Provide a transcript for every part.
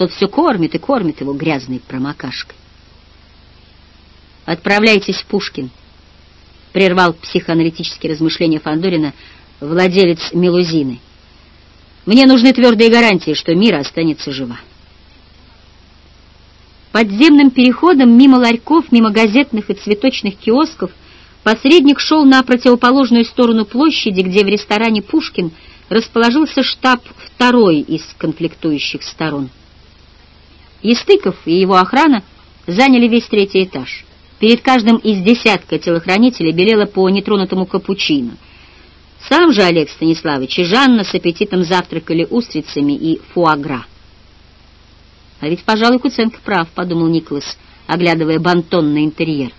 тот все кормит и кормит его грязной промокашкой. «Отправляйтесь в Пушкин», — прервал психоаналитические размышления Фандорина владелец Мелузины. «Мне нужны твердые гарантии, что мира останется жива». Подземным переходом мимо ларьков, мимо газетных и цветочных киосков посредник шел на противоположную сторону площади, где в ресторане «Пушкин» расположился штаб второй из конфликтующих сторон. Естыков и его охрана заняли весь третий этаж. Перед каждым из десятка телохранителей белело по нетронутому капучино. Сам же Олег Станиславович и Жанна с аппетитом завтракали устрицами и фуагра. «А ведь, пожалуй, Куценко прав», — подумал Николас, оглядывая бантонный интерьер.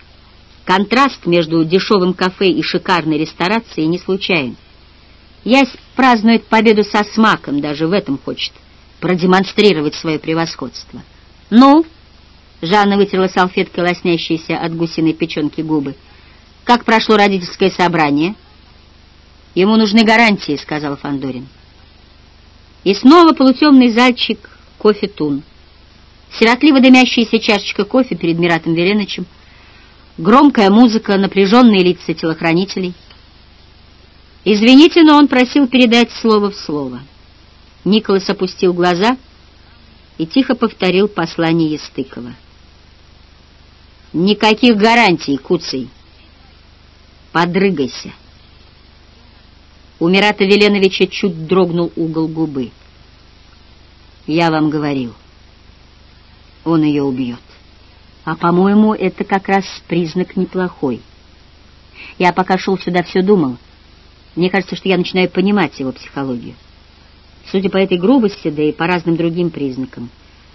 Контраст между дешевым кафе и шикарной ресторацией не случайен. Ясь празднует победу со смаком, даже в этом хочет продемонстрировать свое превосходство. «Ну?» — Жанна вытерла салфеткой лоснящиеся от гусиной печенки губы. «Как прошло родительское собрание?» «Ему нужны гарантии», — сказал Фандорин. И снова полутемный зальчик кофе-тун сиротливо дымящаяся чашечка кофе перед Миратом Веленовичем, громкая музыка, напряженные лица телохранителей. «Извините, но он просил передать слово в слово». Николас опустил глаза и тихо повторил послание Естыкова. «Никаких гарантий, Куций. Подрыгайся». У Мирата Веленовича чуть дрогнул угол губы. «Я вам говорил» он ее убьет. А, по-моему, это как раз признак неплохой. Я пока шел сюда, все думал. Мне кажется, что я начинаю понимать его психологию. Судя по этой грубости, да и по разным другим признакам,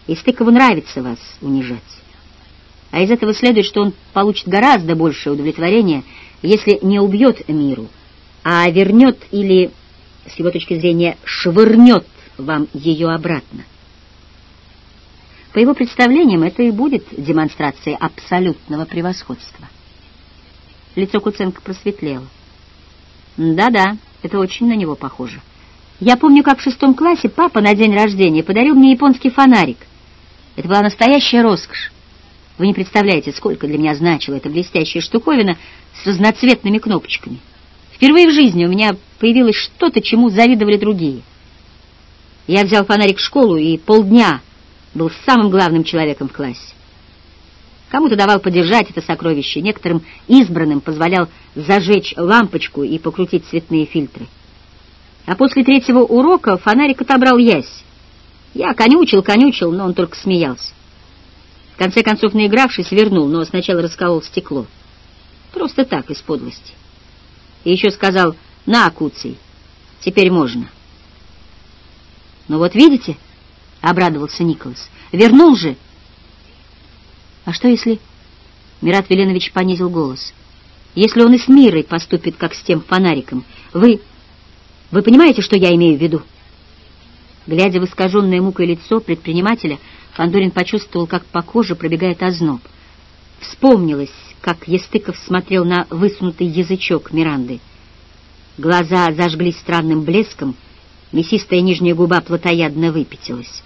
Истыкову нравится вас унижать. А из этого следует, что он получит гораздо большее удовлетворение, если не убьет миру, а вернет или, с его точки зрения, швырнет вам ее обратно. По его представлениям, это и будет демонстрацией абсолютного превосходства. Лицо Куценко просветлело. Да-да, это очень на него похоже. Я помню, как в шестом классе папа на день рождения подарил мне японский фонарик. Это была настоящая роскошь. Вы не представляете, сколько для меня значила эта блестящая штуковина с разноцветными кнопочками. Впервые в жизни у меня появилось что-то, чему завидовали другие. Я взял фонарик в школу и полдня был самым главным человеком в классе. Кому-то давал подержать это сокровище, некоторым избранным позволял зажечь лампочку и покрутить цветные фильтры. А после третьего урока фонарик отобрал ясь. Я конючил, конючил, но он только смеялся. В конце концов, наигравшись, вернул, но сначала расколол стекло. Просто так, из подлости. И еще сказал, на, Куций, теперь можно. Ну вот видите... — обрадовался Николас. «Вернул же!» «А что если...» Мират Веленович понизил голос. «Если он и с Мирой поступит, как с тем фонариком, вы... Вы понимаете, что я имею в виду?» Глядя в искаженное мукой лицо предпринимателя, Фандорин почувствовал, как по коже пробегает озноб. Вспомнилось, как Естыков смотрел на высунутый язычок Миранды. Глаза зажглись странным блеском, мясистая нижняя губа плотоядно выпятилась.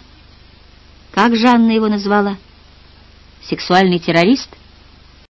Как Жанна его назвала? Сексуальный террорист?